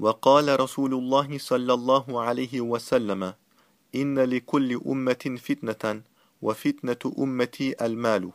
وقال رسول الله صلى الله عليه وسلم إن لكل أمة فتنة وفتنة أمتي المال.